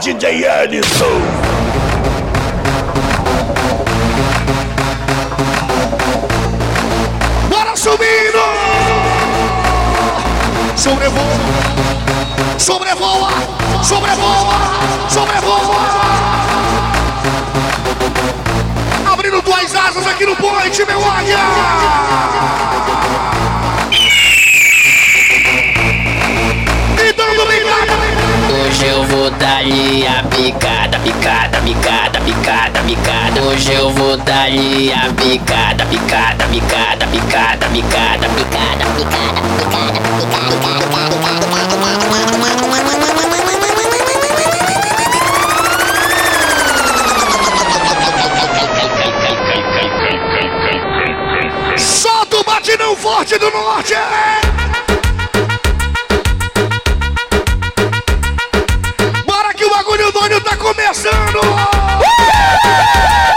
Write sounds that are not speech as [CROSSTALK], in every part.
DJ Edson. Bora subindo! Sobrevoa! Sobrevoa! Sobrevoa! Sobrevoa! Abrindo duas asas aqui no point, meu águia! Hoje eu vou dar-lhe a picada, picada, picada, picada, picada. Hoje eu vou dar-lhe a picada, picada, picada, picada, picada, picada, picada, picada, picada, picada, Solta o batidão forte do norte! Tá começando! Cinco,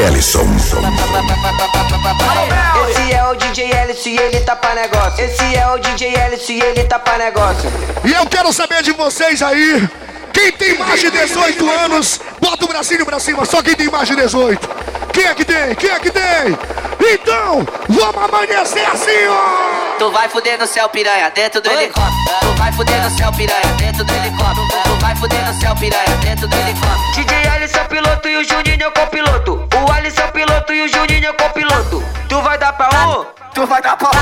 Ellison. Esse é o DJ Ellis e ele tá pra negócio. Esse é o DJ Ellis e ele tá pra negócio. E eu quero saber de vocês aí, quem tem mais de 18 anos, bota o bracinho pra cima, só quem tem mais de 18. Quem é que tem? Quem é que tem? Então, vamos amanhecer assim, ó! Tu vai fuder no céu, piranha, dentro do helicóptero. Tu vai fuder no céu, piranha, dentro do helicóptero. Tu vai fuder no céu, piranha, dentro do helicóptero. DJ Alisson é o piloto e o Juninho é o copiloto. O Alisson é o piloto e o Juninho é o copiloto. Tu vai dar pra um? Tu vai dar pra um?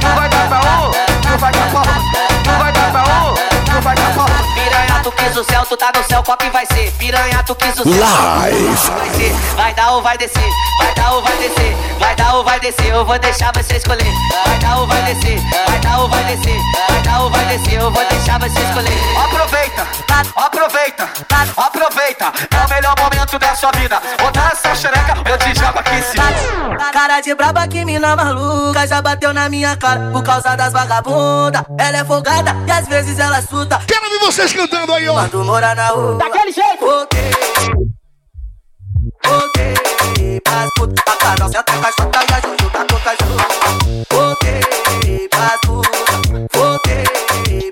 Tu vai dar pra um? Tu vai dar pra um? Tu vai dar pra um? Tu vai dar pra um? Tu quis o céu, tu tá no céu, qual que vai ser? Piranha, tu quis o céu. Live. Vai ser, vai dar ou vai descer, vai dar ou vai descer, vai dar ou vai descer, eu vou deixar você escolher. Vai dar ou vai descer, vai dar ou vai descer, vai dar ou vai descer, eu vou deixar você escolher. Aproveita, aproveita, aproveita. É o melhor momento da sua vida. Botar essa xereca, eu te jogo aqui em cima. Cara de braba que mina maluca já bateu na minha cara por causa das vagabunda. Ela é folgada e às vezes ela suta. Quero ver vocês cantando ganhou. Quando mora na rua, daquele jeito. Ok. Ok. pras putas da casa. Senta com a chuta e a juju tá com caju. Voltei pras putas, Ok.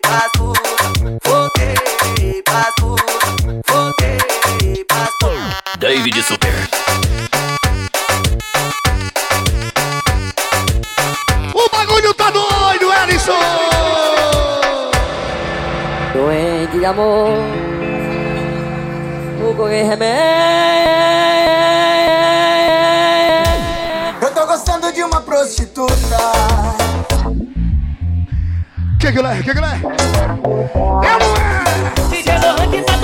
pras putas, voltei pras putas, voltei pras putas. David Super. Amor, o correr remédio. Eu tô gostando de uma prostituta. Que que é? Que que é? É é? DJ Lohan que tá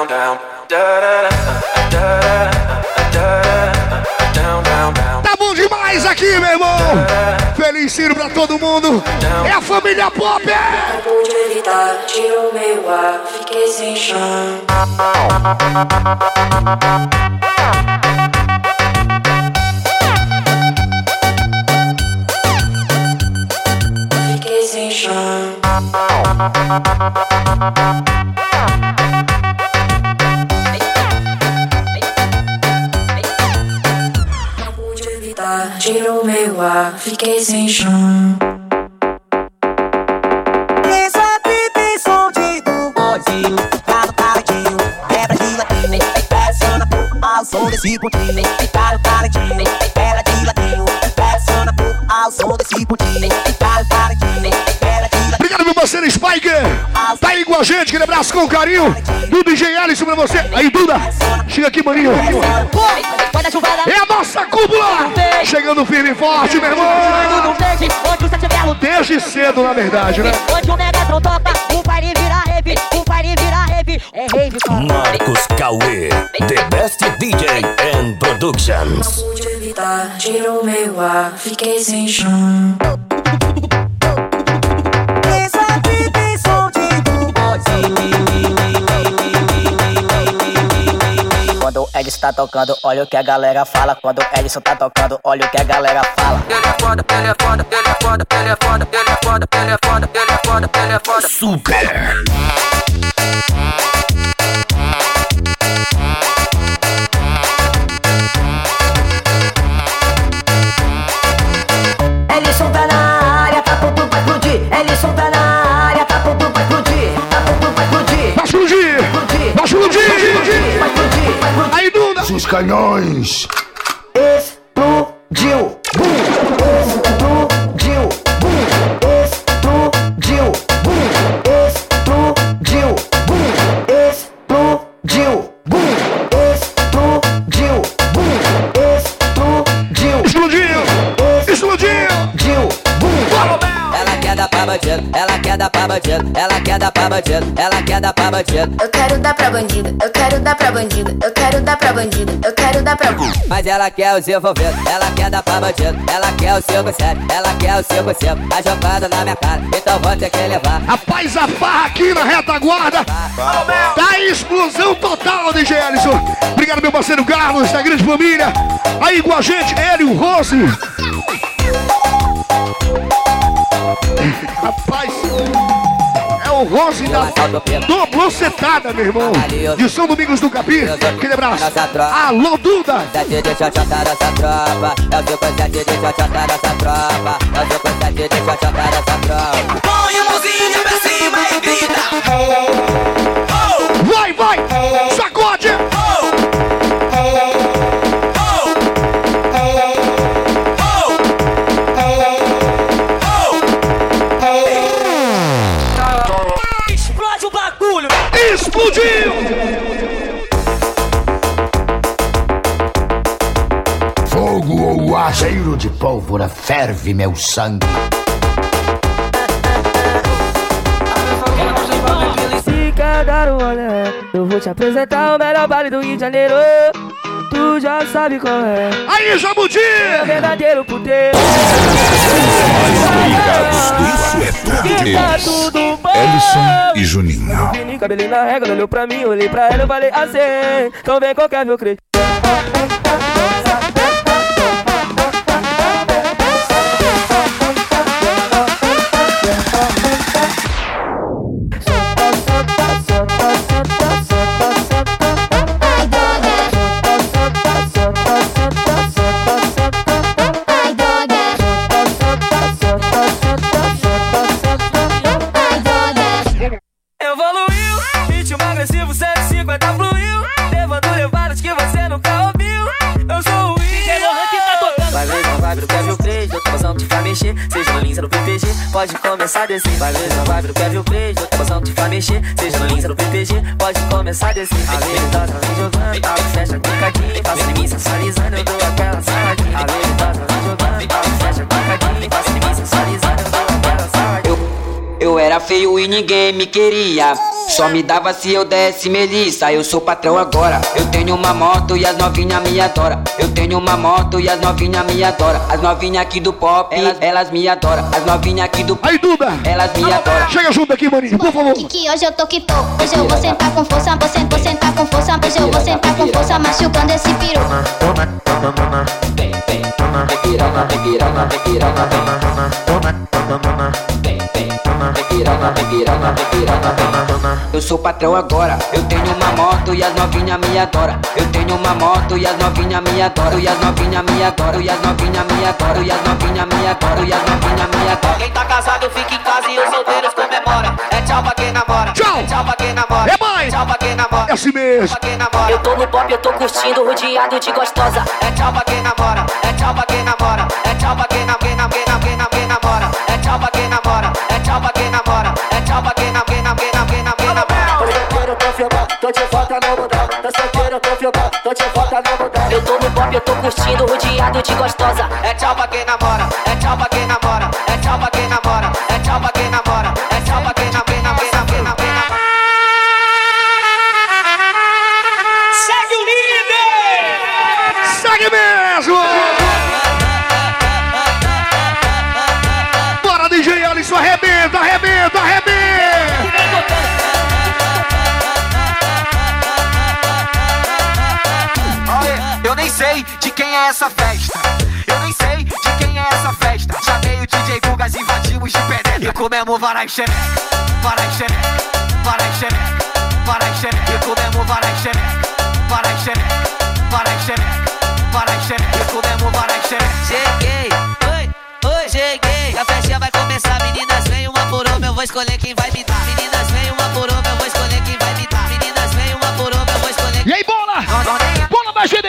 Down, down, down. Down, down, down. Tá bom demais aqui, meu irmão! Feliz Ciro pra todo mundo! É a família Pop! é? pude evitar, tirou meu ar, fiquei sem chão. Fiquei sem chão. Tirou meu ar, fiquei sem chão. Sabe tem som de do bodinho. Tá no paradinho, quebra de latinha. Pressiona ao som desse pontinho. Com gente, aquele abraço com carinho. Do DJ Alisson pra você. Aí, Duda. Chega aqui, maninho. É a nossa cúpula. Chegando firme e forte, meu irmão. não. Desde cedo, na verdade, né? Onde o Megatron toca, o baile vira rave, o baile vira rave. É rave, cara. Marcos Cauê, the best DJ and productions. pude evitar, tirou meu ar, fiquei sem chão. Edson tá tocando, olha o que a galera fala. Quando o Edson tá tocando, olha o que a galera fala. Ele é foda, ele é foda, ele é foda, ele é foda, ele é foda, ele é foda, ele é foda, ele é foda. Super. Canhões. Explodiu. Bum. Explodiu. Bum. Explodiu. Bum. Explodiu. Bum. Explodiu. Bum. Explodiu. Bum. Explodiu. Explodiu. Explodiu. Bum. Ela quer dar pra bandido, ela quer dar pra bandido, ela quer dar pra bandido, ela quer dar pra bandido. Eu quero dar pra bandido, eu quero dar pra bandido, eu quero dar pra bandido, eu quero dar pra Mas ela quer os envolvidos, ela quer dar pra bandido, ela quer o 5-7, ela quer o 5-5. Tá jogando na minha cara, então vou ter que levar. Rapaz, a farra aqui na retaguarda. Tá em explosão total, DJ Ellison. Obrigado, meu parceiro Carlos, da grande família. Aí com a gente, Hélio Rose. Rapaz, é o Rose da Dobrou setada, meu irmão. De São Domingos do Capim. Aquele abraço. Alô, Duda. Sete de xoxota dessa tropa, é o 5-7 de xoxota dessa tropa, é o 5-7 de xoxota dessa tropa. Põe a mãozinha pra cima e grita. Vai, vai. Sacode. Explodiu. Fogo ou ar, cheiro de pólvora, ferve meu sangue. Se quer dar um olé, eu vou te apresentar o melhor baile do Rio de Janeiro. Tu já sabe qual é. Aí, Jabuti. É o verdadeiro puteiro. Que tá tudo. Ellison e Juninho. Cabelinho na ela olhou pra mim, olhei pra ela, eu falei assim. Então vem qualquer meu crente. Começar a descer. Vai ver, não vai ver o Kevin Craig Outra passão te faz mexer. Seja no Linza no PPG Pode começar a descer. A veridosa vem jogando Abre fecha picadinho Faça em mim sensualizando Eu dou aquela saladinha feio e ninguém me queria. Só me dava se eu desse melissa. Eu sou patrão agora. Eu tenho uma moto e as novinha me adora. Eu tenho uma moto e as novinha me adora. As novinha aqui do pop, elas, elas me adoram. As novinha aqui do Aí, Duda. elas me adoram. Chega junto aqui, maninho, por favor. Que hoje eu tô que tô. Hoje eu vou sentar com força, vou sentar, vou sentar com força. Hoje eu vou sentar com força, machucando esse piru. Vem, vem, piranha, piranha, piranha, vem. Vem, piranha, piranha, piranha. Eu sou patrão agora. Eu tenho uma moto e as novinha me adoram. Eu tenho uma moto e as novinha me adoram. E as novinha me adoram. E as novinha me adoram. E as novinha me adoram. E as novinha me adoram. Quem tá casado fica em casa e os solteiros comemora. É tchau pra quem namora. Tchau. É tchau pra quem namora. É namora. Assim mesmo. Namora. Eu tô no pop, eu tô curtindo, rodeado de gostosa. É tchau pra quem namora, é tchau pra quem namora, é tchau pra quem nam- quem nam- quem nam- quem nam- quem namora, é tchau pra quem namora, é tchau pra quem namora, é tchau pra quem nam- quem nam- quem nam- quem nam- quem namora. Tô solteiro, tô filmando, tô de volta no mundão. Tô solteiro, tô filmando, tô de volta no mundão. Eu tô no pop, eu tô curtindo, rodeado de gostosa. É tchau pra quem namora, é tchau pra quem namora, é essa festa. Eu nem sei de quem é essa festa. Chamei o DJ Gugas, invadimos de penetra. E comemos varai xereca, varai xereca, varai xereca, varai xereca. E comemos varai xereca, varai xereca, varai xereca, varai xereca. E comemos varai xereca. Cheguei, oi, oi, cheguei. A festinha vai começar, meninas, vem uma por uma, eu vou escolher quem vai me dar. Meninas, vem uma por uma, eu vou escolher quem vai me dar. Meninas, vem uma por uma, eu vou escolher E aí, bola!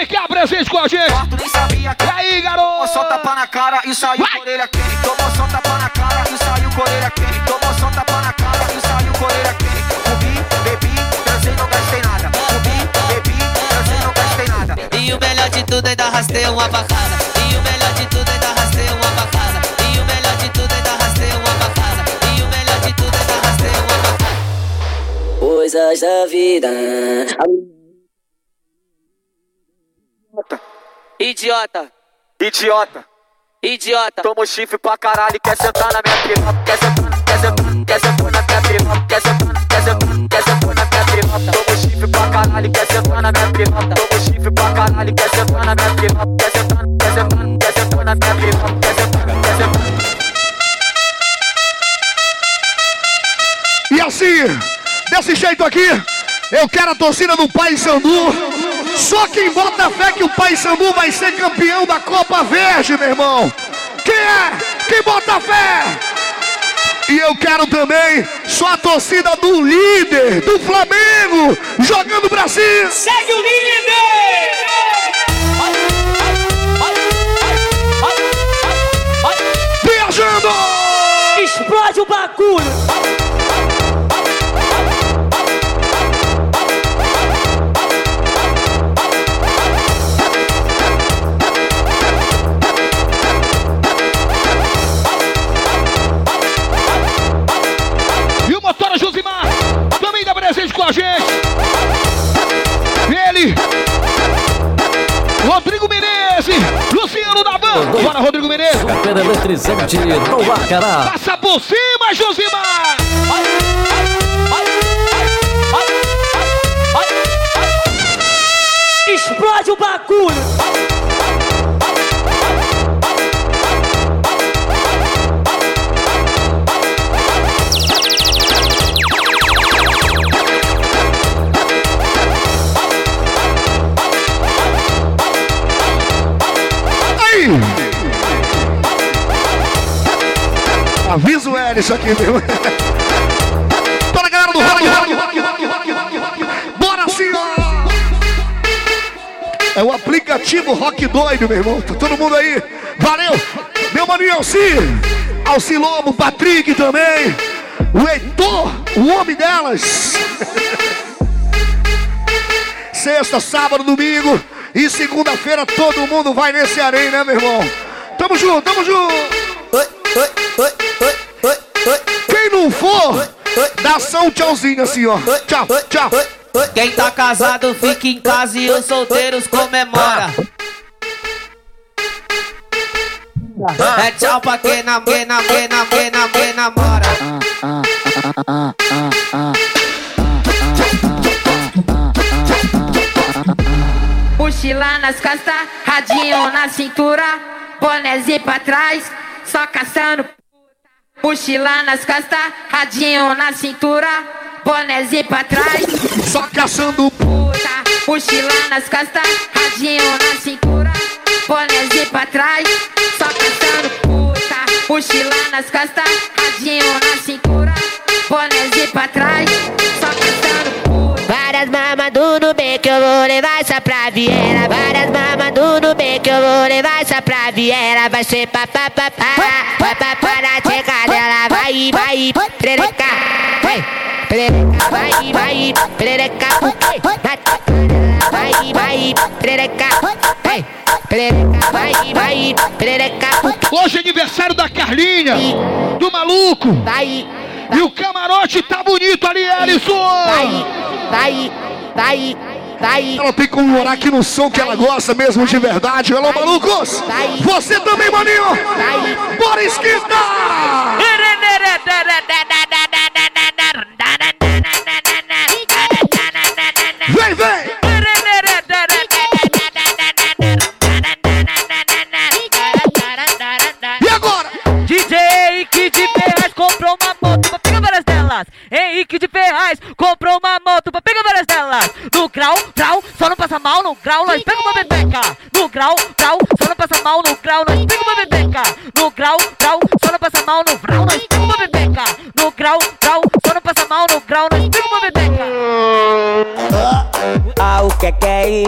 GDK presente com a gente! Tu nem sabia que E aí, garoto? Tomou só tapa na cara e saiu com orelha quente. Tomou só tapa na cara e saiu com orelha quente. Tomou só tapa na cara e saiu com orelha quente. Bebi, bebi, transei, não gastei nada. Bebi, bebi, transei, não gastei nada. E o melhor de tudo ainda arrastei uma pra casa. E o melhor de tudo ainda arrastei uma pra casa. E o melhor de tudo ainda arrastei uma pra casa. E o melhor de tudo ainda arrastei uma pra casa. Coisas da vida. Idiota, Idiota, idiota. tomou chifre pra caralho e quer sentar na minha piroca. Quer sentar, quer sentar, quer sentar na minha piroca. Quer sentar, quer sentar, quer sentar na minha piroca. Tomou chifre pra caralho e quer sentar na minha piroca. Tomou chifre pra caralho e quer sentar na minha piroca. Quer sentar, quer sentar, quer sentar na minha piroca. Quer sentar, quer sentar. E assim, desse jeito aqui, eu quero a torcida do Pai Sandu. Só quem bota fé que o Pai Sandu vai ser campeão da Copa Verde, meu irmão. Quem é? Quem bota fé? E eu quero também só a torcida do líder, do Flamengo, jogando pra cima. Segue o líder! Viajando! Explode o bagulho! Com a gente. Ele, Rodrigo Menezes, Luciano da Ban. Bora, Rodrigo Menezes. Pela eletrizante no Bacará. Passa por cima, Josimar. Explode o bagulho! Avisa o Ellison aqui, meu. Bora, galera do rock! Bora, senhor! É o aplicativo Rock Doido, meu irmão. Tá todo mundo aí. Valeu! Meu maninho Alci! Alci Lobo, Patrick também. O Heitor, o homem delas. [LAUGHS] Sexta, sábado, domingo e segunda-feira todo mundo vai nesse areia, né, meu irmão? Tamo junto, tamo junto! Quem não for, dá só um tchauzinho assim, ó. Tchau, tchau. Quem tá casado fica em casa e os solteiros comemora. É tchau pra quem nam, quem nam, quem nam, quem nam, quem namora. Mochila nas costas, radinho na cintura, bonézinho pra trás, só caçando. Mochila nas costas, radinho na cintura, bonézinho pra trás, só caçando puta. Mochila nas costas, radinho na cintura, bonézinho pra trás, só caçando puta. Mochila nas costas, radinho na cintura, bonézinho pra trás, só caçando puta. Várias mamas do que eu vou levar essa pra Viera. Várias mamas do Nubank que eu vou levar essa pra Viera. Vai ser papapá, vai papá na tcheca dela. Vai, vai, perereca, vai, perereca, vai, vai, perereca, na tcheca dela. Vai, vai, perereca, vai, perereca, vai, vai, perereca. Hoje é aniversário da Carlinha, do maluco. Vai, E o camarote tá bonito ali, Alisson. vai, vai, vai, vai. Ela tem que comemorar aqui no som que ela gosta mesmo de verdade. Alô, malucos. Você também, maninho. Bora esquentar. Vem, vem.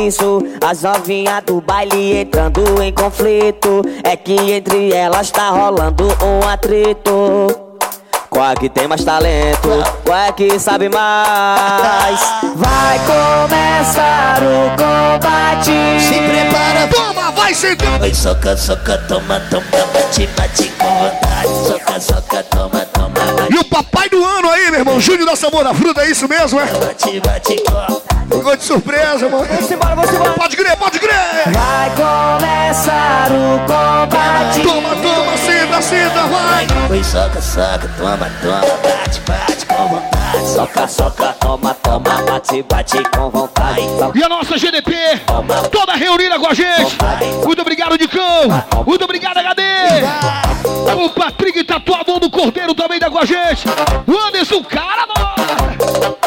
Isso? As novinhas do baile entrando em conflito. É que entre elas tá rolando um atrito. Qual é que tem mais talento? Qual é que sabe mais? Vai começar o combate. Se prepara, Toma, vai sentar. Oi, soca, soca, toma, toma, bate, bate com vontade. Soca, soca, toma, toma, bate, E o papai do ano aí, meu irmão, Júnior da Sabor da Fruta, é isso mesmo, é? bate, bate com Ficou de surpresa, mano. Pode crer, pode crer. Vai começar o combate. Toma, toma, senta, senta, vai. Oi, soca, soca, toma, toma, bate, bate vontade. Soca, soca, toma, toma, bate, bate com vontade. E a nossa GDP, toda reunida com a gente. Muito obrigado, Dicão. Muito obrigado, HD. O Patrick Tatuador do Cordeiro também tá com a gente. O Anderson, cara, mano.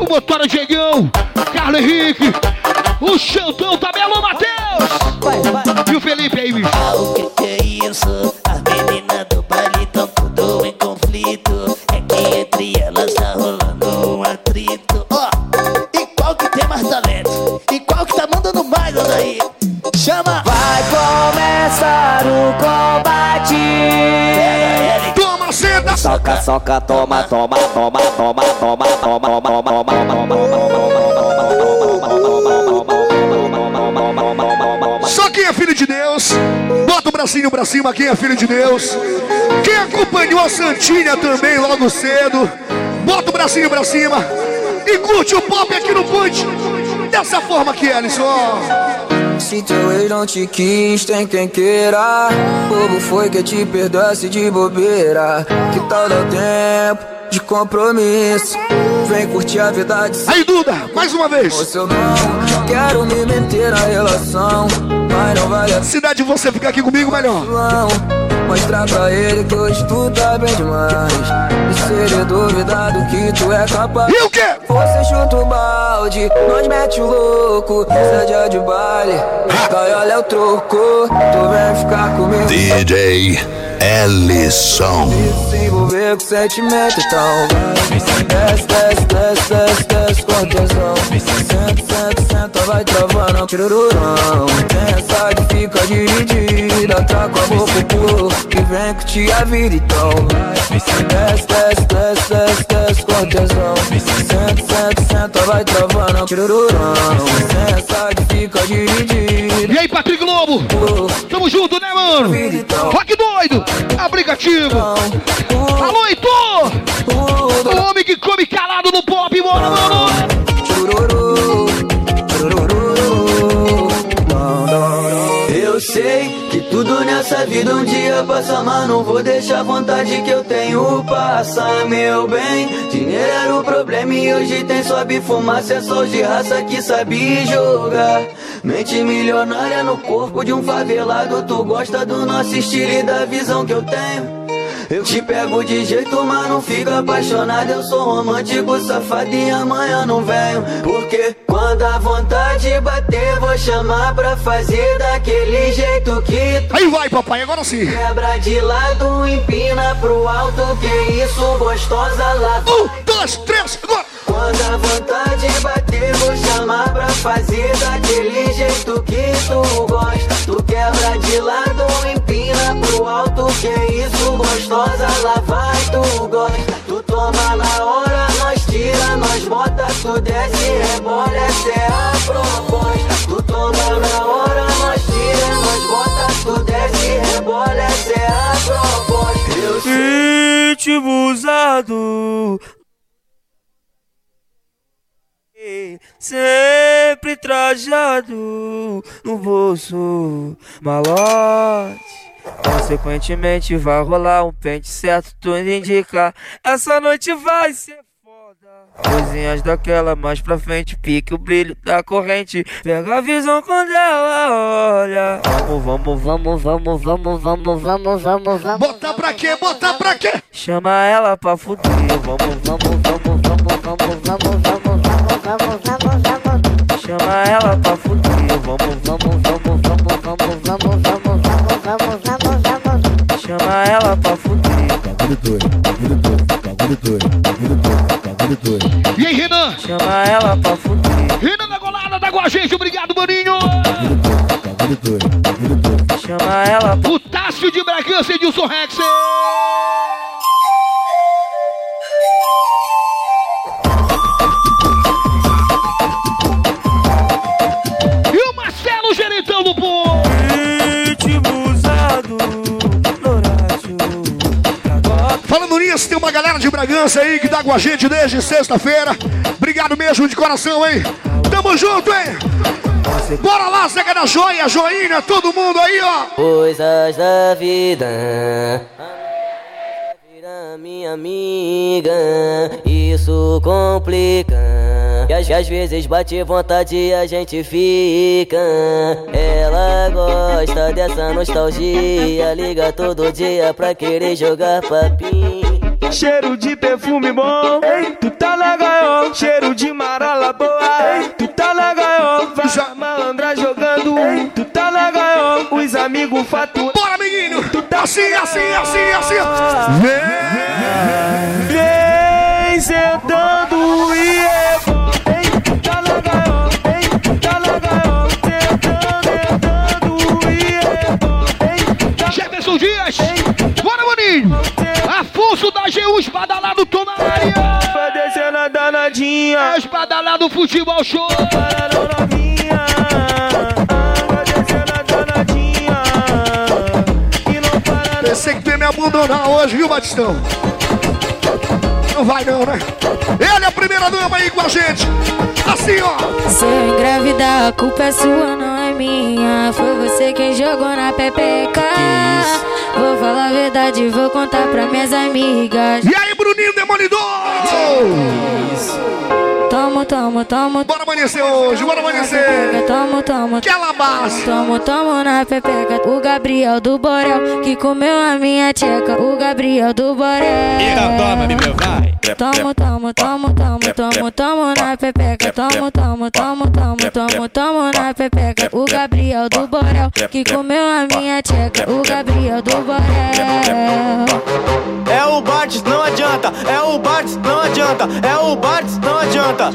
O Motora Diegão, Carlos Henrique. O Xantão também, alô, Matheus. E o Felipe aí, bicho. Ah, o que que é isso? As Soca, soca, toma, toma, toma, toma, toma, toma, toma, toma, Só quem é filho de Deus, bota o bracinho pra cima, quem é filho de Deus. Quem acompanhou a Santinha também logo cedo, bota o bracinho pra cima e curte o pop aqui no Punch. Dessa forma aqui, Alisson. Se teu ex não te quis, tem quem queira. Bobo foi que te perdoasse de bobeira. Que tal dar tempo de compromisso? Vem curtir a vida de Aí, Duda, mais uma vez. Você não quero me meter na relação. Mas não vale a Cidade, você ficar aqui comigo melhor. Mostrar pra ele que hoje tu tá bem demais. E se ele duvidar do que tu é capaz. E o quê? Você chuta o balde, nós mete o louco. Cê é de baile, cai olha é o troco. Tu vem ficar comigo. DJ Ellison. Se envolver com sentimento, então vai. Desce, desce, desce, desce, desce com tesão. Senta, senta, senta, vai travando, tirururão. Essa que fica dividida, tá com a boca pro que vem curtir a vida, então vai. Desce, desce, desce, desce, desce com. Senta, senta, senta, vai travando, tirururão. Essa que fica dividida. E aí, Patrick Globo? Tamo junto, né, mano? Rock doido, aplicativo. Alô, Heitor! O homem que come calado no pop, bora, mano! Sei que tudo nessa vida um dia passa, mas não vou deixar a vontade que eu tenho passar, meu bem. Dinheiro era o problema e hoje tem sobe fumaça, é só de raça que sabe jogar. Mente milionária no corpo de um favelado, tu gosta do nosso estilo e da visão que eu tenho. Eu te pego de jeito, mas não fico apaixonado. Eu sou romântico, safado e amanhã não venho. Porque quando a vontade bater, vou chamar pra fazer daquele jeito que tu. Aí vai, papai, agora sim. Quebra de lado, empina pro alto, que isso, gostosa lá. Um, dois, três, agora. Quando a vontade bater, vou chamar pra fazer daquele jeito que tu gosta. Tu quebra de lado, empina pro alto, que isso, gostosa lá vai, tu gosta. Tu toma na hora desce, rebola, essa é a proposta. Tu toma na hora, nós tira, nós bota, tu desce, rebola, essa é a proposta. Eu sei. Ritmo usado. Sempre trajado no bolso malote. Consequentemente vai rolar um pente certo, tudo indica. Essa noite vai ser foda. Coisinhas daquela mais pra frente, pique o brilho da corrente. Pega a visão quando ela olha. Vamos, vamos, vamos, vamos, vamos, vamos, vamos, vamos, vamos. Botar pra quê? Botar pra quê? Chama ela pra fuder. Vamos, vamos, vamos, vamos, vamos, vamos, vamos, vamos, vamos, vamos, vamos. Chama ela pra fuder. Vamos, vamos, vamos, vamos, vamos, vamos, vamos, vamos, vamos, vamos, vamos. Chama ela pra fuder. E aí, Renan? Chama ela pra fuder. Renan da Golada tá com a gente, obrigado, maninho. Chama ela pra O Tássio de Bragança, Edilson Rex. E o Marcelo Geritão do Povo. Falando nisso, tem uma galera de Bragança aí que tá com a gente desde sexta-feira. Obrigado mesmo de coração, hein? Tamo junto, hein? Bora lá, Zeca da Joia, Joinha, todo mundo aí, ó. Coisas da vida. Vira minha amiga, isso complica. E às, às vezes bate vontade e a gente fica. Ela gosta dessa nostalgia, liga todo dia pra querer jogar papinho. Cheiro de perfume bom, ei, tu tá na gaiola. Cheiro de marola boa, ei, tu tá na gaiola. Vai malandra jogando, ei, tu tá na gaiola. Os amigos faturam. Bora, menino! Assim, assim, assim, assim. Vem sentando e é bom. Ei, Jefferson Dias! Bora, maninho! Afonso da GU, espada lá do na área! Vai descendo a danadinha. É espada lá do futebol show! Vai descendo a danadinha. E não para Pensei que tu ia me abandonar hoje, viu, Batistão? Não vai não, né? Ele é a primeira dama aí com a gente! Assim, ó! Se eu engravidar, a culpa é sua, não é minha. Foi você quem jogou na pepeca. Vou falar a verdade, vou contar pra minhas amigas. E aí, Bruninho Demolidor! Tomo, tomo, tomo. Bora amanhecer hoje, bora amanhecer! Tomo, tomo. Que base! Tomo, tomo na pepeca. O Gabriel do Borel que comeu a minha tcheca. O Gabriel do Borel. Então toma, meu vai. Tomo, tomo, tomo, tomo, tomo, tomo na pepeca. Tomo, tomo, tomo, tomo, tomo, tomo na pepeca. O Gabriel do Borel que comeu a minha tcheca. O Gabriel do Borel. É o Bartz, não adianta. É o Bartz, não É o Bartz, não adianta.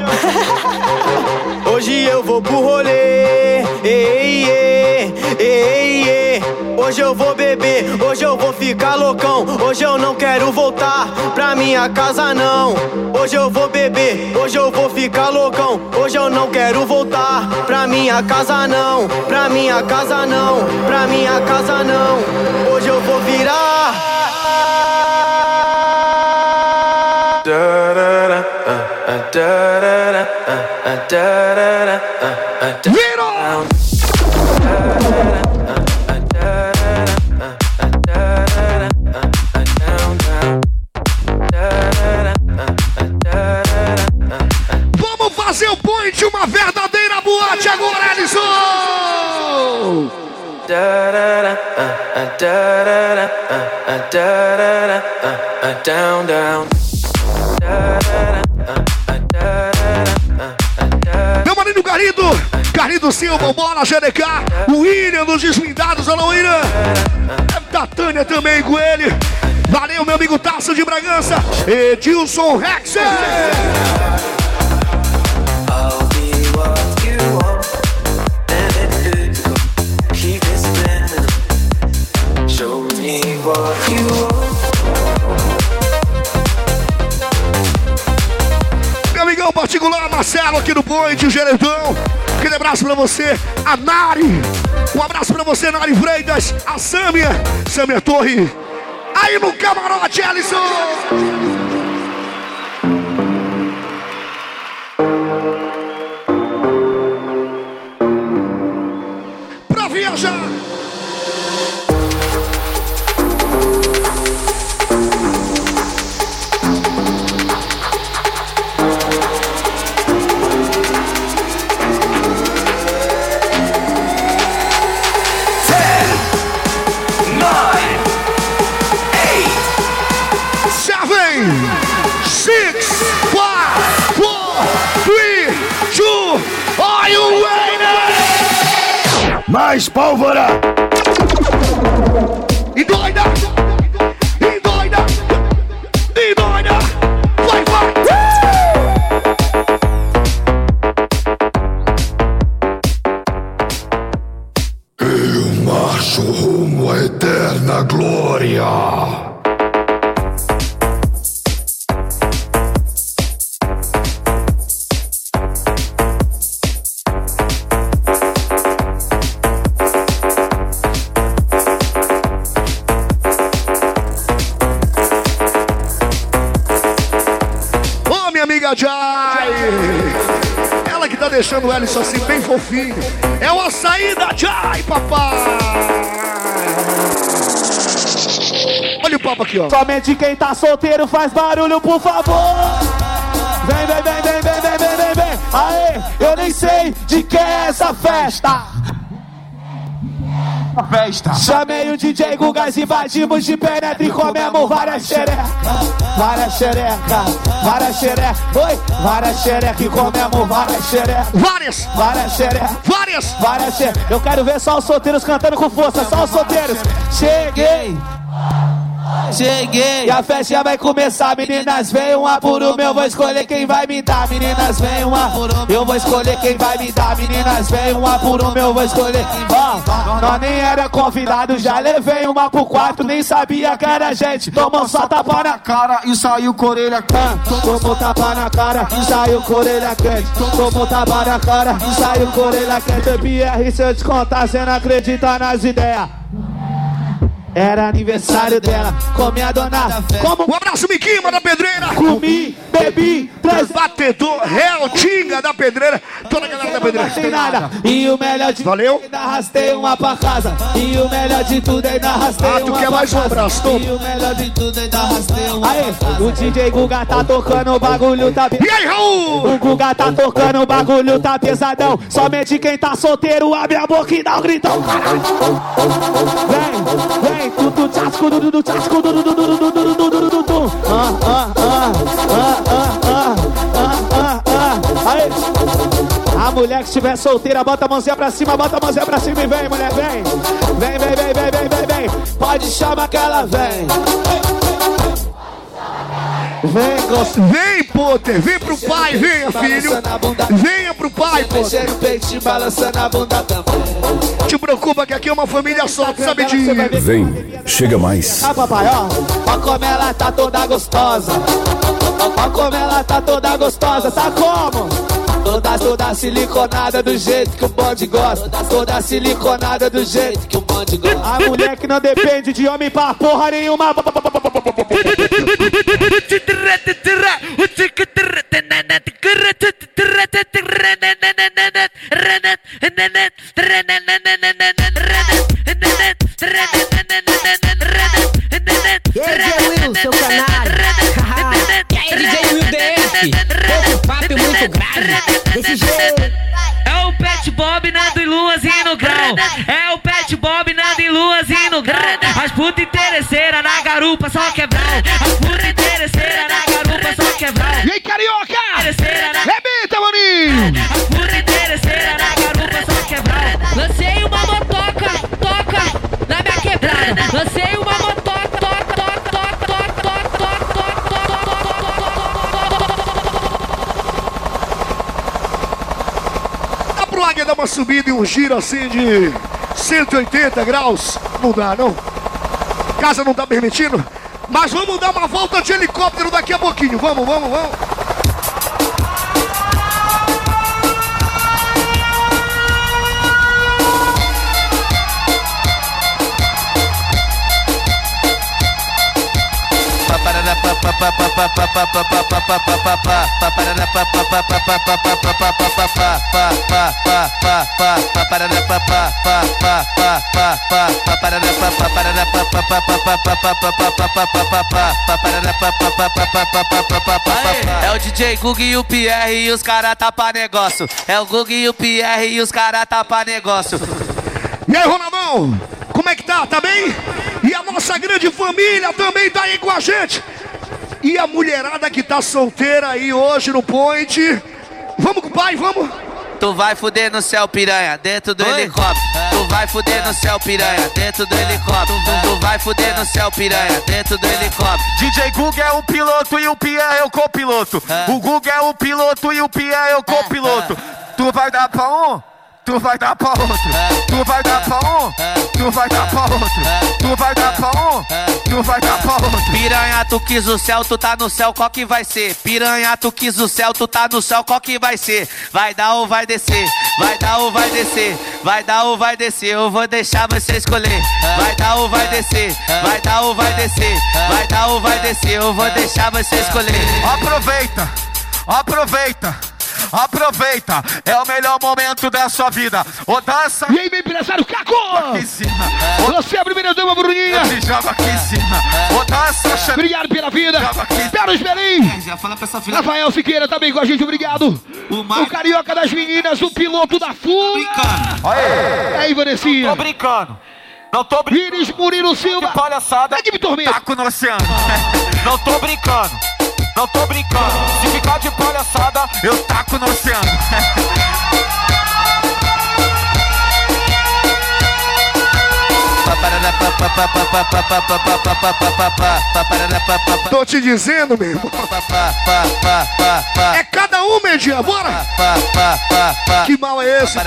[LAUGHS] Hoje eu vou pro rolê. Ei, ei, ei, ei. Hoje eu vou beber, hoje eu vou ficar loucão. Hoje eu não quero voltar pra minha casa, não. Hoje eu vou beber, hoje eu vou ficar loucão. Hoje eu não quero voltar pra minha casa, não. Pra minha casa, não. Pra minha casa, não. Hoje eu vou virar. Vamos fazer o point, uma verdadeira boate agora, Alisson! Down, down. Meu marido Garido, Garido Silva, Bola GDK, William dos Deslindados, alô William. Da Tânia também com ele. Valeu, meu amigo Taça de Bragança, Edilson Rex. Show me what particular, Marcelo aqui do Point, o Geredão. Aquele abraço pra você, a Nari. Um abraço pra você, Nari Freitas, a Sâmia, Sâmia Torre. Aí no camarote, Alisson. Aqui, ó. Somente quem tá solteiro faz barulho, por favor. Vem, vem, vem, vem, vem, vem, vem, vem, vem. Aê, eu nem sei de que é essa festa. Festa. Chamei o DJ Gugas, invadimos de penetra e comemos várias xerecas. Várias xerecas, várias xerecas. Oi, várias xerecas e comemos várias xerecas. Várias! Várias xerecas. Várias! Várias xerecas. Eu quero ver só os solteiros cantando com força, só os solteiros. Cheguei. Cheguei. E a festa vai começar, meninas, vem uma por uma, eu vou escolher quem vai me dar. Meninas, vem uma por uma, eu vou escolher quem vai me dar. Meninas, vem uma por uma, eu vou escolher. Ó, nós nem era convidado, já levei uma pro quarto, nem sabia que era gente. Tomou só tapa na cara e saiu com orelha quente. Tomou tapa na cara e saiu com orelha quente. Tomou tapa na cara e saiu com orelha quente. BR, se eu te contar, cê não acredita nas ideias. Era aniversário dela, come a dona. Como Um abraço, Miquima da Pedreira! comi, bebi, três Batedor, réu, Tinga da Pedreira, toda a galera da Pedreira. sem nada. E o melhor de Valeu. tudo, ainda arrastei uma pra casa. E o melhor de tudo, ainda arrastei Ah, tu uma quer pra mais um casa. abraço, toma. E o melhor de tudo, ainda arrastei uma Aê, o DJ Guga tá tocando, o bagulho tá... E aí, Raul? O Guga tá tocando, o bagulho tá pesadão. Somente quem tá solteiro abre a boca e dá um gritão. Vem, vem, Ah, ah, ah, ah, ah, ah, ah, ah, ah. Aí. A mulher que estiver solteira, bota a mãozinha pra cima, bota a mãozinha pra cima e vem, mulher, vem. Vem, vem, vem, vem, vem, vem, vem. Pode chamar que ela vem. Vem, gosto. Vem, Potter, vem pro pai, venha, filho. Venha pro pai, Potter. Mexendo o peito, balançando a bunda também. Te preocupa que aqui é uma família só, tu sabe disso. Vem, chega mais. Ah, papai, ó. Ó como ela tá toda gostosa. Ó como ela tá toda gostosa. Tá como? Toda, toda siliconada do jeito que o bonde gosta. Toda siliconada do jeito que o bonde gosta. A mulher que não depende de homem pra porra nenhuma. [LAUGHS] muito grave. Desse jeito. É o Pet Bob, Nando e Luazinho no grau. É o Pet Bob, Nando e Luazinho no grau. As puta interesseira na garupa, só quebrar. As puta interesseira Uma subida e um giro assim de 180 graus? Não dá, não. Casa não tá permitindo. Mas vamos dar uma volta de helicóptero daqui a pouquinho. Vamos, vamos, vamos. É o DJ Gug e o Pierre e os cara tá pra negócio. É o Gug e o Pierre e os cara tá pra negócio. E aí, Ronaldão? Como é que tá? Tá bem? E a nossa grande família também tá aí com a gente. E a mulherada que tá solteira aí hoje no Point. Vamos com o pai, vamos? Tu vai fuder no céu, piranha, dentro do helicóptero. Tu vai fuder no céu, piranha, dentro do helicóptero. Tu vai fuder no céu, piranha, dentro do helicóptero. DJ Gug é o piloto e o Pia é o copiloto. O Gug é o piloto e o Pia é o copiloto. Tu vai dar pra um? Tu vai dar pra outro. Tu vai dar pra um? Tu vai dar pra outro. Tu vai dar pra um? Tu vai dar pra outro. Piranha, tu quis o céu, tu tá no céu, qual que vai ser? Piranha, tu quis o céu, tu tá no céu, qual que vai ser? Vai dar ou vai descer? Vai dar ou vai descer? Vai dar ou vai descer? Eu vou deixar você escolher. Vai dar ou vai descer? Vai dar ou vai descer? Vai dar ou vai descer? Eu vou deixar você escolher. Aproveita, aproveita, aproveita. É o melhor momento da sua vida. Ô, dança. E aí, meu empresário Caco! Aqui em cima. Você é a primeira dama, Bruninha. Eu te jogo aqui em cima. Ô, dança, chama. Obrigado pela vida. Belim. Já fala pra essa filha. Rafael Siqueira também com a gente, obrigado. O, Carioca das Meninas, o piloto da FUA. Aê. E aí, Tô Vanessinha. brincando. Não tô brincando. Iris Murilo Silva. Que palhaçada. Equipe Tormento. Taco no oceano. Não tô brincando. Não tô brincando. Se ficar de palhaçada, eu taco no oceano. [LAUGHS] Tô te dizendo, meu irmão. É cada um, Medinha, bora. Que mal é esse, pai?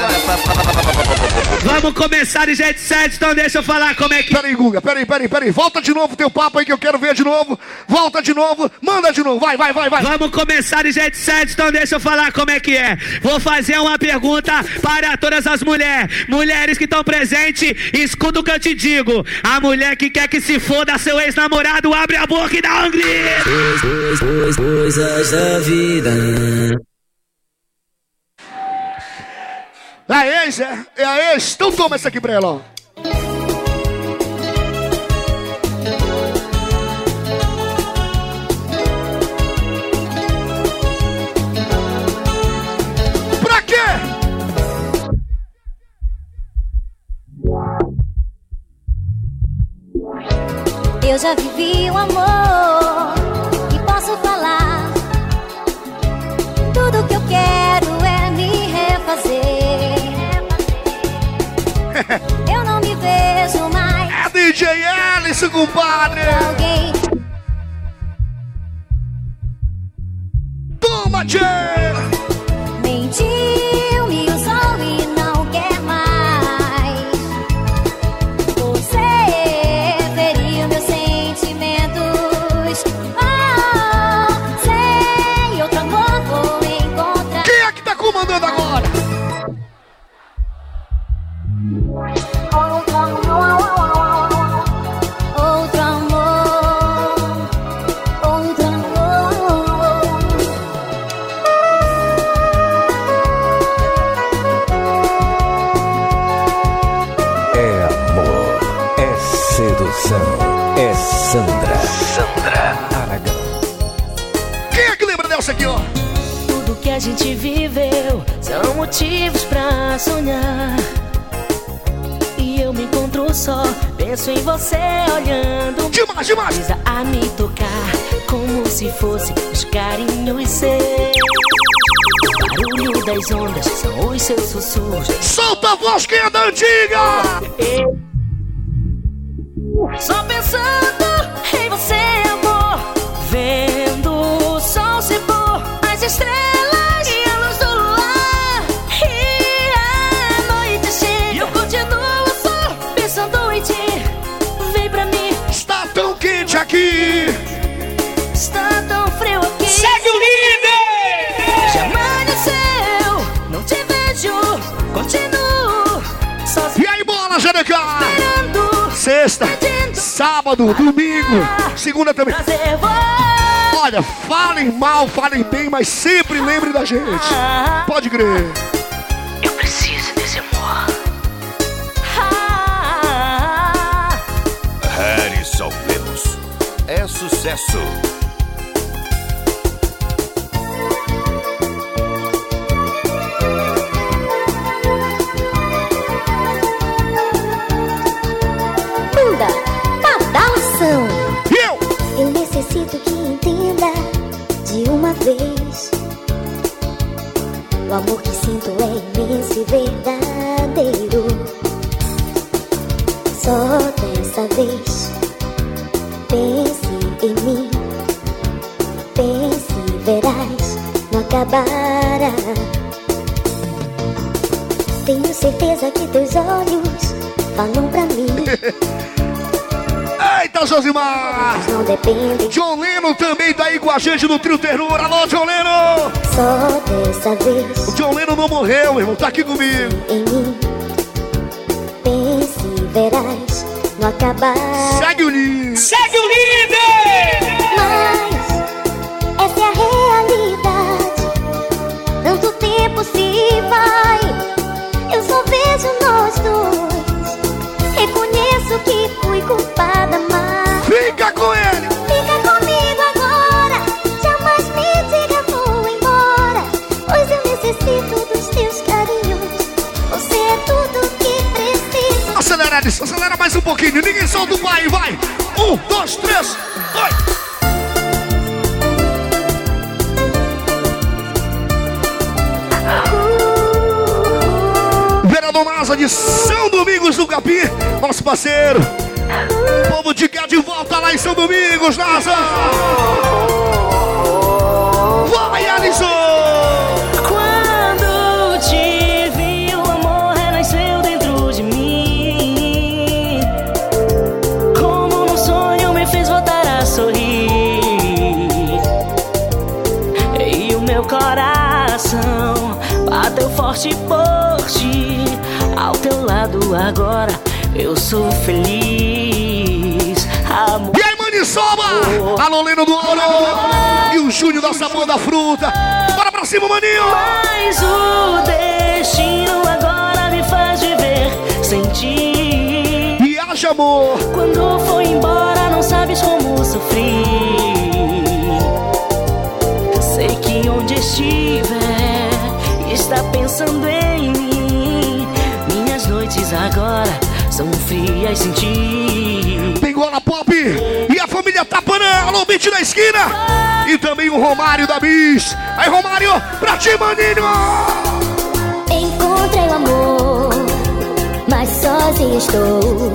Vamos começar de jet set, então deixa eu falar como é que. Peraí, Guga, peraí, peraí, peraí. Volta de novo teu papo aí que eu quero ver de novo. Volta de novo, manda de novo. Vai, vai, vai, vai. Vamos começar de jet set, então deixa eu falar como é que é. Vou fazer uma pergunta para todas as mulheres. Mulheres que estão presentes, escuta o que eu te digo. A mulher que quer que se foda seu ex-namorado, abre a boca e dá um grito. Coisas da vida. A ex, é? É a ex. Então toma essa aqui pra ela, ó. Eu já vivi um amor e posso falar. Tudo que eu quero é me refazer. [LAUGHS] Eu não me vejo mais É DJ Alice, compadre. alguém. Das ondas são os seus sussurros. Solta a voz, quem é da antiga? Sábado, domingo, segunda também. Olha, falem mal, falem bem, mas sempre lembrem da gente. Pode crer. Eu preciso desse amor. Harrison Lemos. É sucesso. Depende. John Leno também tá aí com a gente no Trio Ternura. Alô, John Leno! Só dessa vez O John Leno não morreu, irmão. Tá aqui comigo. em mim. Pense verás, não acabar. Segue o líder! Um pouquinho. Ninguém solta o pai, vai! Um, dois, três, vai! Vereador Nasa de São Domingos do Capim, nosso parceiro. Povo de cá de volta lá em São Domingos, Nasa! Vai, Alisson! Forte por ti. Ao teu lado agora eu sou feliz. Amor. E aí, Maniçoba? Alô, Leno do Ouro! E o Júnior da Sabor da Fruta! Bora pra cima, maninho! Mas o destino agora me faz viver sem ti. Viaja, amor! Quando for embora, não sabes como sofri. Sei que onde estiver, está pensando em mim. Minhas noites agora são frias sem ti. Tem Gola Pop e a família Tapanã, alô, Beat da esquina! E também o Romário da Bis. Aí, Romário, pra ti, maninho! Encontrei o amor, mas sozinha estou.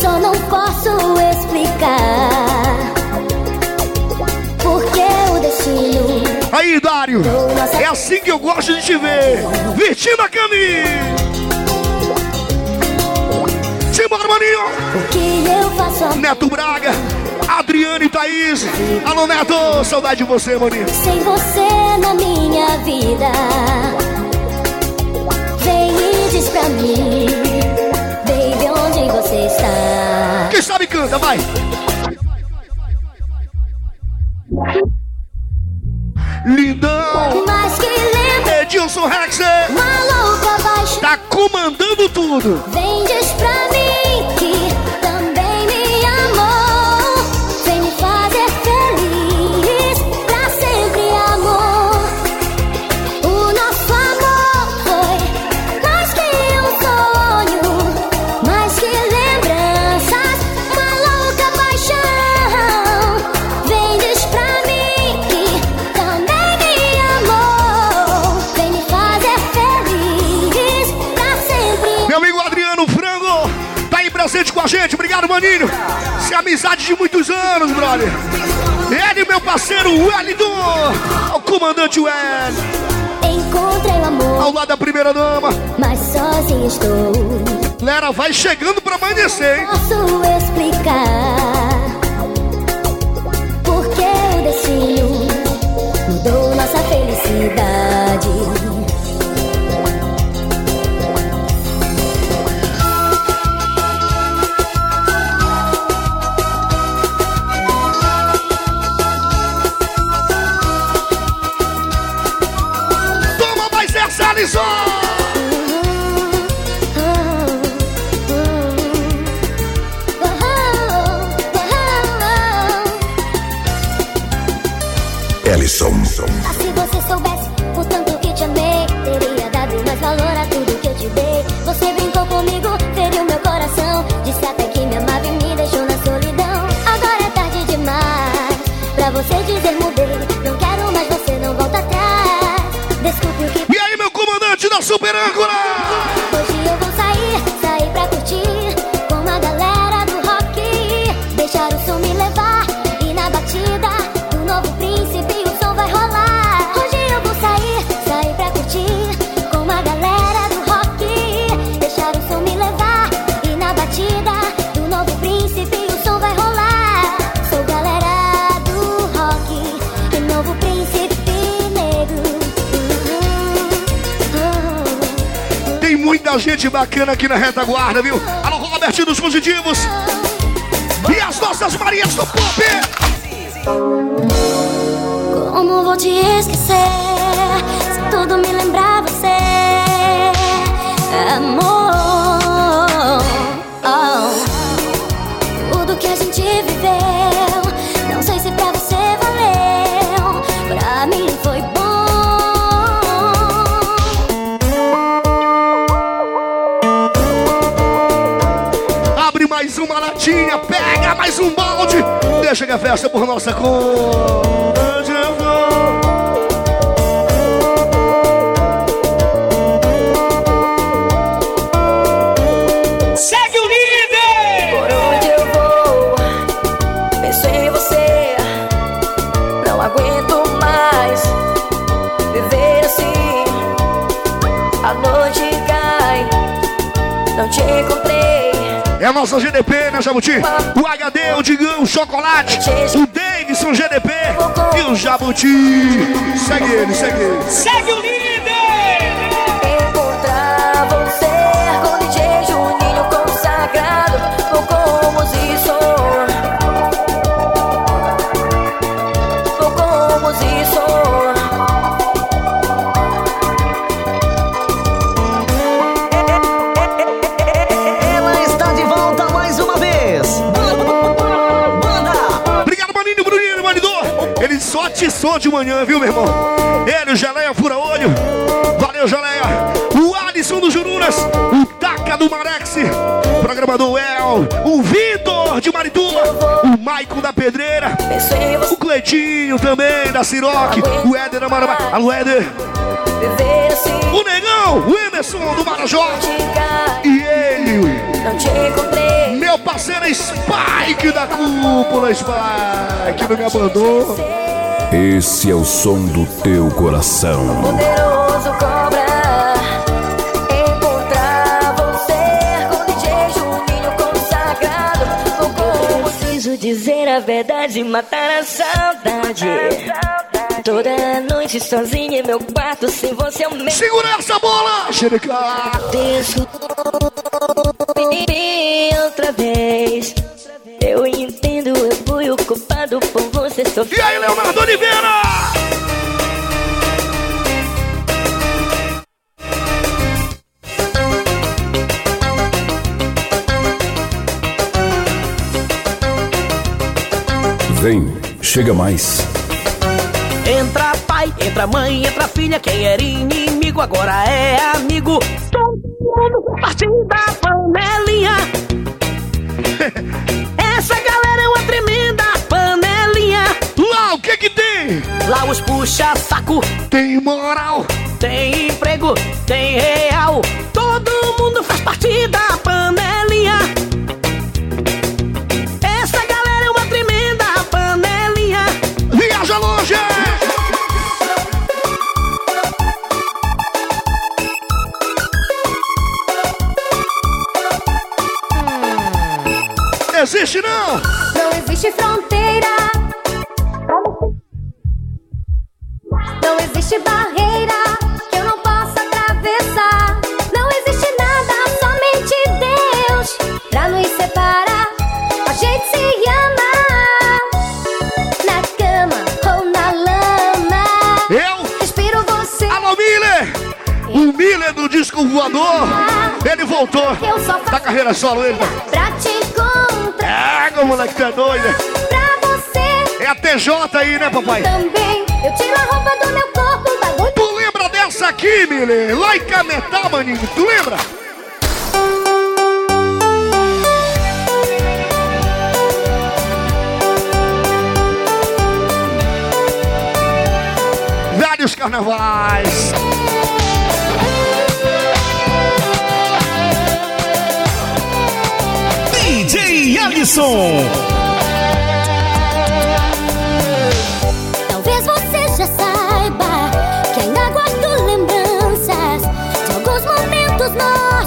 Só não posso explicar Aí, Dário, é assim que eu gosto de te ver. Vitina Cami! Simbora, maninho! Neto Braga, Adriane e Thaís. Alô, Neto, saudade de você, maninho. sem você na minha vida? Vem e diz pra mim, baby, onde você está? Quem sabe canta, vai! Lindão! Comandando tudo! Vem, comandante Wellington. Encontrei o amor, Ao lado da primeira dama. mas sozinha estou. Lera, vai chegando pra amanhecer, hein? Posso explicar muita gente bacana aqui na retaguarda, viu? Alô, Robertinho dos Positivos. E as nossas Marias do Pop. Como vou te esquecer se tudo me lembrar você, amor? Oh. Tudo que a gente viveu, Que a festa por nossa conta. É a nossa GDP, né, Jabuti? O HD, o Digão, o Chocolate, o Davidson GDP e o Jabuti. Segue ele, segue ele. Segue o líder! Só atiçou de manhã, viu, meu irmão? Ele, o Geleia Fura Olho. Valeu, Geleia. O Alisson do Jurunas. O Taca do Marex. Programador El. O Vitor de Marituba. O Maicon da Pedreira. O Cleitinho também, da Siroc. O Éder da Marabá. Alô, Éder. O Negão, o Emerson do Marajó. E ele, meu parceiro Spike da cúpula, Spike, não me abandonou. Esse é o som do teu coração. Poderoso cobra Encontrar você com DJ Juninho consagrado. Como preciso dizer a verdade Matar a saudade. Toda noite sozinha em meu quarto Sem você eu me Segura essa bola, xereca Desculpe outra vez Eu entendo, eu fui o culpado por você sofrer E aí, Leonardo Oliveira? Vem, chega mais. Entra pai, entra mãe, entra filha. Quem era inimigo agora é amigo. Todo mundo partindo da panelinha. [LAUGHS] Essa galera Lá os puxa saco. Tem moral. Tem emprego, tem real. Todo mundo faz parte da panelinha. Essa galera é uma tremenda panelinha. Viaja longe! Existe não! Não existe fronteira. Não existe barreira que eu não possa atravessar. Não existe nada, somente Deus pra nos separar. A gente se ama na cama ou na lama. Eu? Respiro você. Alô, Miller! O Miller do disco voador, ele voltou. Da carreira solo, ele. Pra te encontrar. O moleque é doido. Pra você É a TJ aí, né, papai? também. Eu tiro a roupa do meu corpo, bagulho. Tu lembra dessa aqui, Miller? Lá em Cametá, maninho. Tu lembra? Vários carnavais. DJ Alisson.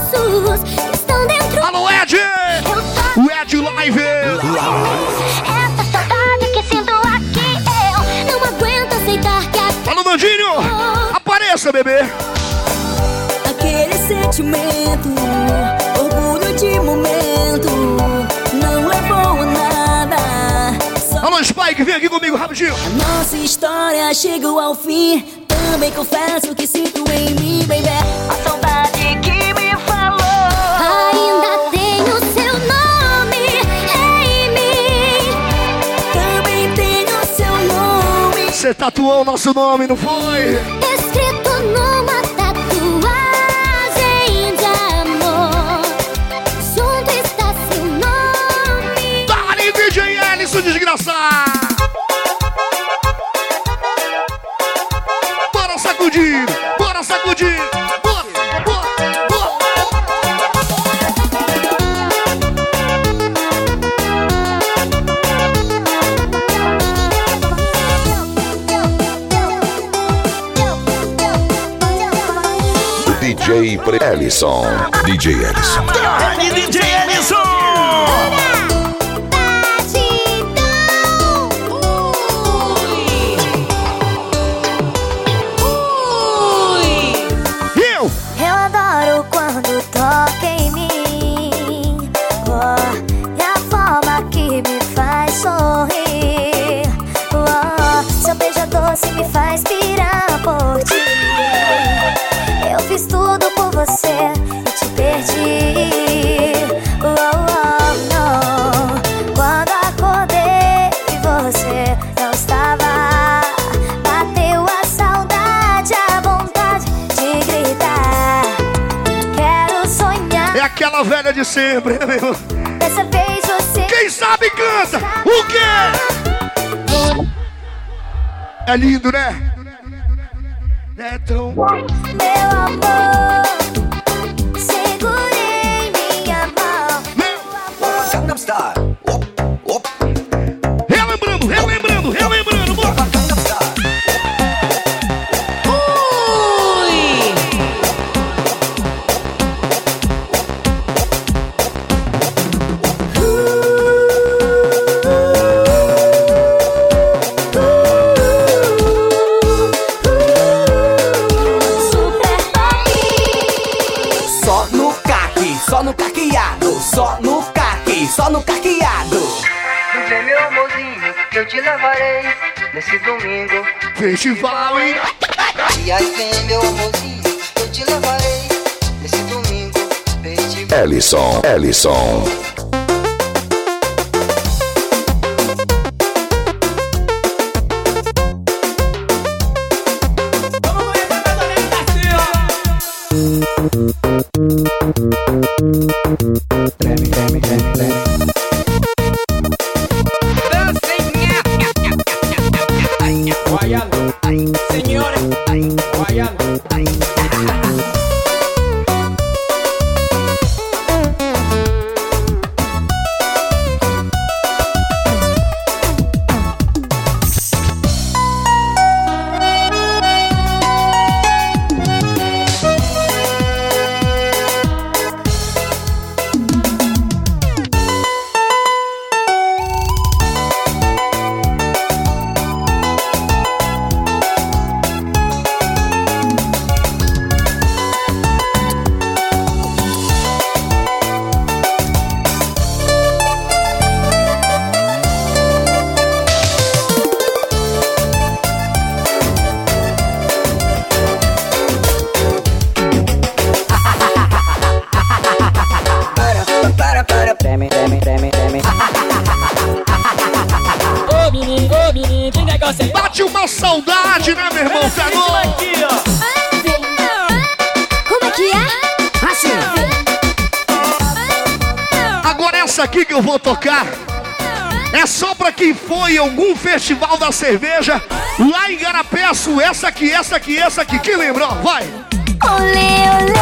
Nossos que estão dentro. Alô, Ed! O Ed Live! Essa saudade que sinto aqui eu não aguento aceitar que a Alô, Nandinho! Apareça, bebê! Aquele sentimento, orgulho de momento, não levou a nada. Alô, Spike, vem aqui comigo rapidinho. a nossa história chegou ao fim. Também confesso que sinto em mim, baby, a saudade que Você tatuou o nosso nome, não foi? Escrito numa tatuagem de amor. Junto está seu nome. Dale, DJ Ellison, desgraçado! DJ Pre Ellison. DJ Ellison. DJ Ellison. De sempre, meu? Dessa vez você. Quem sabe canta! O quê? É lindo, né? É tão. Meu amor, Festival, hein? E aí vem meu amorzinho, eu te levarei nesse domingo. Festival. Ellison. Ellison. Cerveja lá em Garapeço. Essa aqui, essa aqui, essa aqui. Quem lembra? Ó, vai. Olê, olê.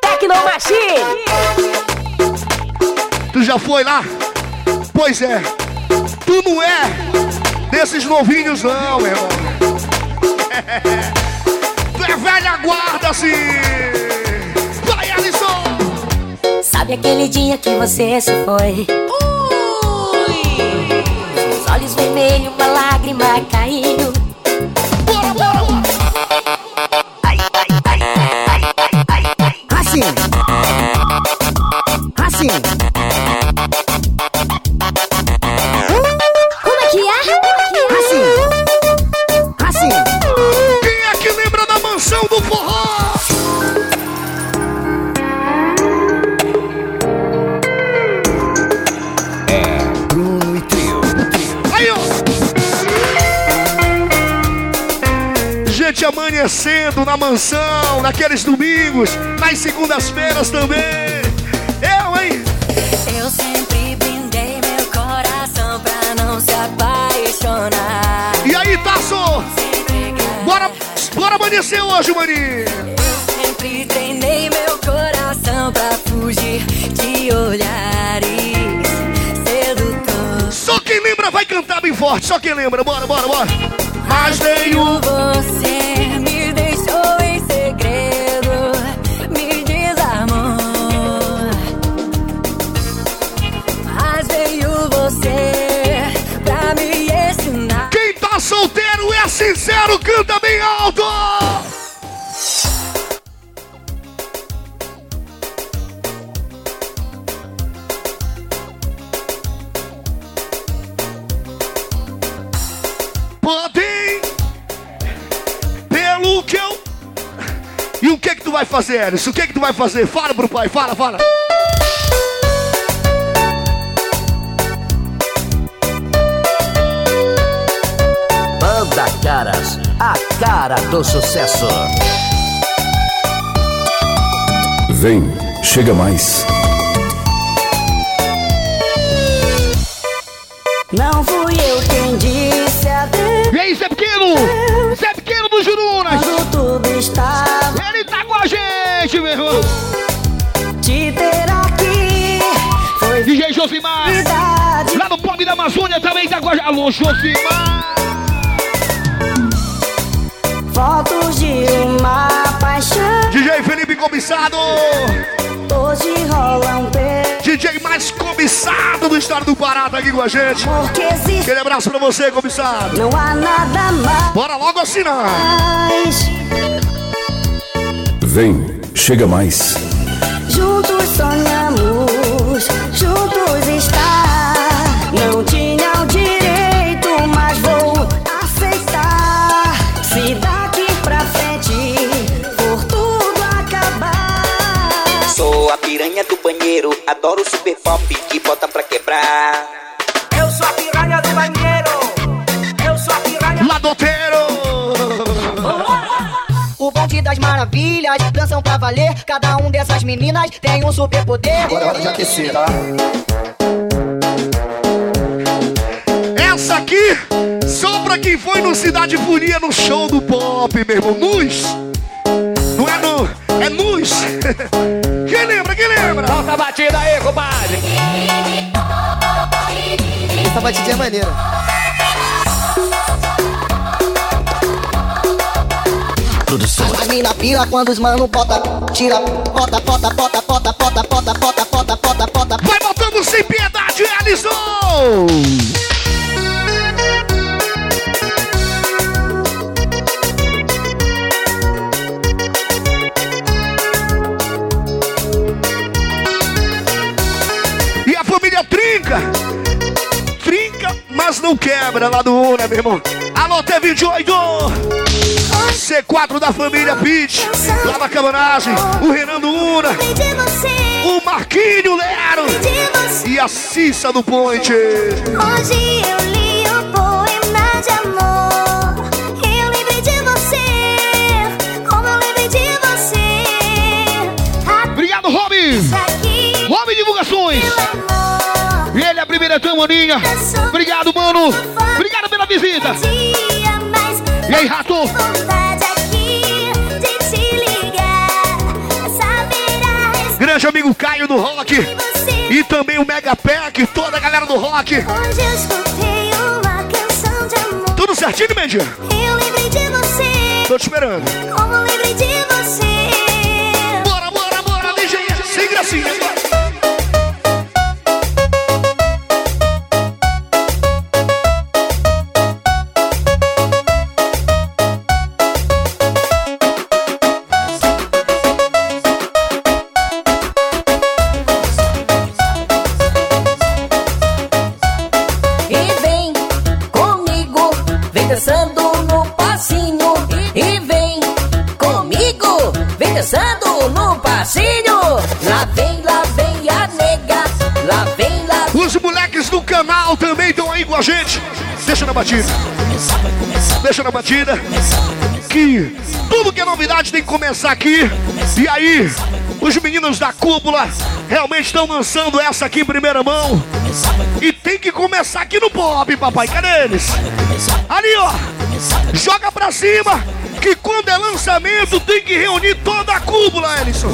Tecnomachine. Tu já foi lá? Pois é. Tu não é desses novinhos não, meu irmão. [LAUGHS] tu é velha guarda, sim. Vai, Alisson. Sabe aquele dia que você se foi? Os olhos vermelhos, uma lágrima caiu. Na mansão, naqueles domingos, nas segundas-feiras também. Eu, hein? Eu sempre brindei meu coração pra não se apaixonar. E aí, Tasso? Bora, bora amanhecer hoje, maninho. Sempre treinei meu coração pra fugir de olhares sedutor. Só quem lembra vai cantar bem forte, só quem lembra. Bora, bora, bora. Mas nenhum. Você fazer, Alisson? O que que tu vai fazer? Fala pro pai, fala, fala. Banda Caras, a cara do sucesso. Vem, chega mais. Não fui eu quem disse adeus. E aí, Zé Pequeno? Zé Pequeno do Jurunas. Tudo estava Ele tá com a gente, meu irmão. te ter aqui. Foi DJ Josimar. verdade. Lá no Pop da Amazônia também tá com a gente. Alô, Josimar. Fotos de uma paixão. DJ Felipe Cobiçado. Hoje rola um beijo. DJ mais cobiçado do estado do Pará tá aqui com a gente. Aquele abraço pra você, cobiçado. Não há nada mais. Bora logo assinar. Vem, chega mais. Juntos sonhamos, juntos estar. Não tinha o direito, mas vou aceitar. Se daqui pra frente for tudo acabar. Sou a piranha do banheiro, adoro super pop que bota pra quebrar. Eu sou a piranha do banheiro. Eu sou a piranha. Ladoteiro. O maravilhas, dançam pra valer. Cada um dessas meninas tem um superpoder. Agora é hora de aquecer, tá? Essa aqui, só pra quem foi no Cidade Furia no show do pop, meu irmão. Nus. Não é nu, é nus. [LAUGHS] Quem lembra, quem lembra? Solta a batida aí, compadre. Essa batidinha é maneira. As mina pira quando os mano bota, tira, bota, bota, bota, bota, bota, bota, bota, bota, bota, bota. Vai botando sem piedade, Alisson! E a família trinca! Trinca, mas não quebra lá do Una, meu irmão. Alô, T28! C4 da família Pitch, lá na cabanagem, o Renan do Una, o Marquinho Lero e a Cissa do Point. Hoje eu li canção de amor. Ele, a primeira tamoninha. Obrigado, mano! Obrigado pela visita! E aí, rato? Grande amigo Caio do Rock. E também o Mega Pack, toda a galera do Rock. Hoje eu escutei uma canção de amor. Tudo certinho, Mendia? Eu lembrei de você, Tô te esperando. como lembrei de você. Bora, bora, bora, DJ, sem gracinha. A gente. Deixa na batida. Deixa na batida. Que tudo que é novidade tem que começar aqui. E aí, os meninos da cúpula realmente estão lançando essa aqui em primeira mão. E tem que começar aqui no pop, papai. Cadê eles? Ali, ó. Joga pra cima. Que quando é lançamento tem que reunir toda a cúpula, Ellison.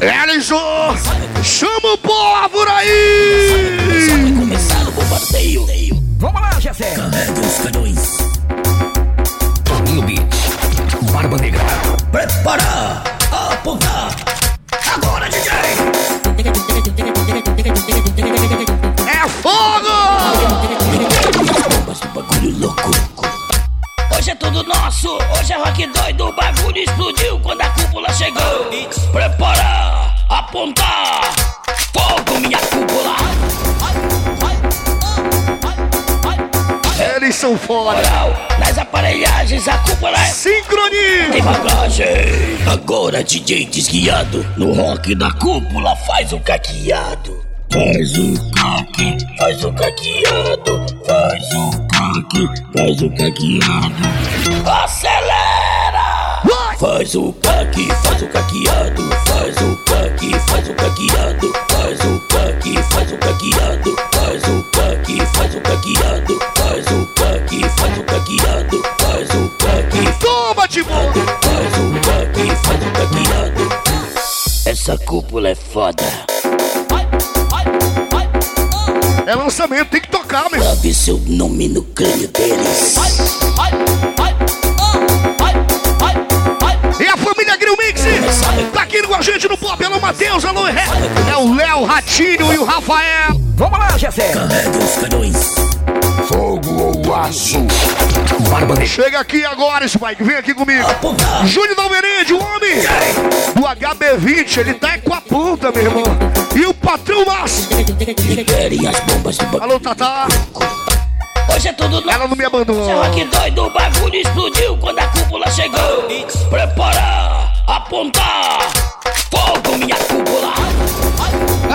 Ellison, chama o povo aí! Vamos lá, Jessé. Carrega os canhões. Toninho Beat. Barba Negra. Prepara. Apontar. Agora, DJ. É fogo! Bagulho louco. Hoje é tudo nosso, hoje é rock doido, o bagulho explodiu quando a cúpula chegou. Prepara, apontar, fogo minha cúpula. Eles são fora. Moral, nas aparelhagens a cúpula é sincronia. Tem bagagem. Agora DJ desguiado, no rock da cúpula faz o caqueado. Faz o caque, faz o caqueado, faz o caque, faz o caqueado. Acelera! Faz o caque, faz o caqueado, faz o caque, faz o caqueado, faz o caque, faz o caqueado, faz o caque, faz o caqueado, faz o caque, faz o caqueado, faz o caque. Toma, Timão! Faz o caque, faz o caqueado. Essa cúpula é foda. É lançamento, tem que tocar, meu. Sabe seu nome no crânio deles. E a família Grill Mix tá aqui com a gente no Pop. Alô, Matheus, alô, Ré. É o Léo, Ratinho e o Rafael. Vamos lá, Jessé. Carrega os canhões. Fogo ou aço. Barba Negra. Chega aqui agora, Spike. Vem aqui comigo. Júnior Dalmerende, o homem do HB20. Ele tá é com a ponta, meu irmão. E o patrão Márcio. Alô, Tatá. Hoje é tudo nosso. Ela não me abandonou. Esse rock doido, o bagulho explodiu quando a cúpula chegou. Prepara, apontar, fogo minha cúpula.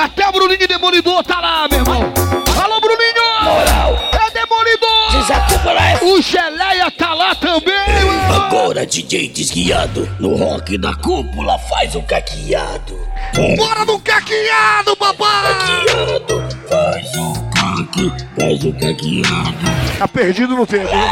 Até o Bruninho Demolidor tá lá, meu irmão. Alô, Bruninho! Moral. É Demolidor! Diz a cúpula é... O Geleia tá lá também, mano. Agora DJ desguiado, no rock da cúpula faz o caqueado. Bora no caqueado, papai! Caqueado, faz o caque, faz o caqueado. Tá perdido no tempo, né?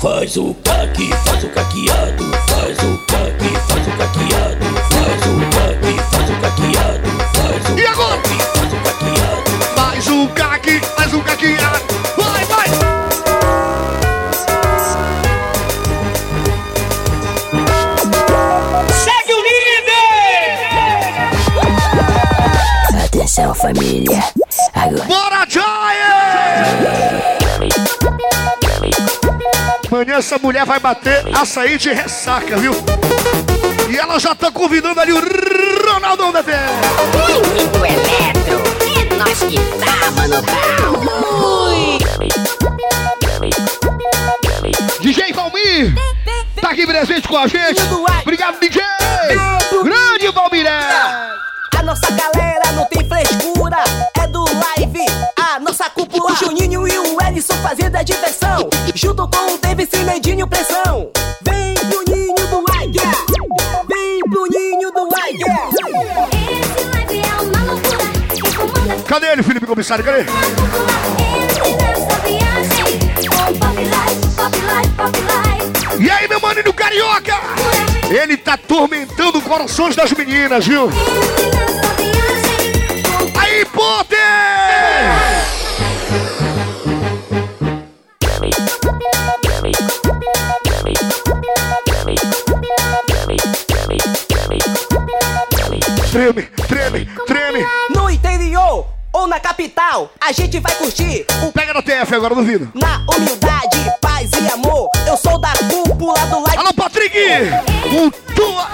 Faz o caque, faz o caqueado, faz o caque, faz o caqueado, faz o caque, faz o caqueado, faz o E agora? caque, faz o caqueado. Faz o caque, faz o caqueado. Vai, vai! Segue o líder! Atenção, família. Agora. Bora, Giant! Amanhã essa mulher vai bater açaí de ressaca, viu? E ela já tá convidando ali o Ronaldão da TV. Muito eletro. É nós que tá, mano. DJ Valmir tá aqui presente com a gente. Obrigado, DJ. Grande Valmiré. A nossa galera não tem frescura. O Juninho e o Ellison fazendo a diversão. Junto com o Davis e Medinho pressão. Vem pro ninho do Águia. Vem pro ninho do Águia. Cadê ele, Felipe Comissário? Cadê? E aí, meu maninho carioca? Ele tá atormentando corações das meninas, viu? Aí, Potter! A gente vai curtir o Pega no TF agora, duvido. Na humildade, paz e amor, eu sou da cúpula do like. Alô, Patrick! O tua...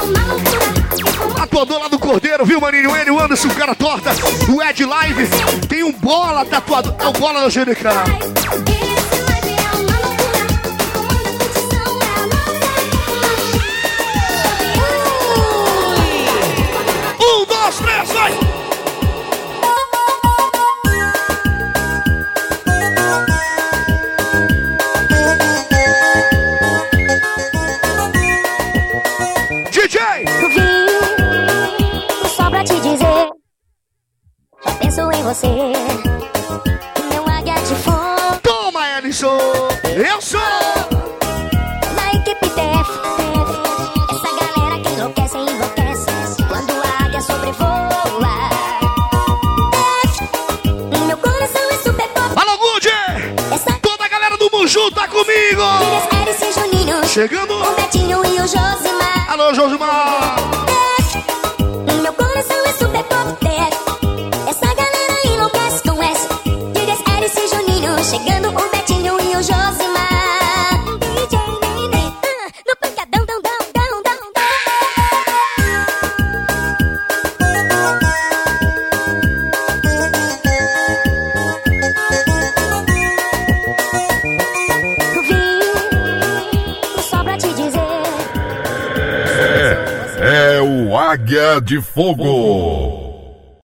Tatuador lá do Cordeiro, viu, maninho? Ele, o Anderson, o cara torta, o Ed Live. Tem um bola tatuado. É o bola da GDK. Um, Chegando! O Betinho e o Josimar. Alô, Josimar! De Fogo.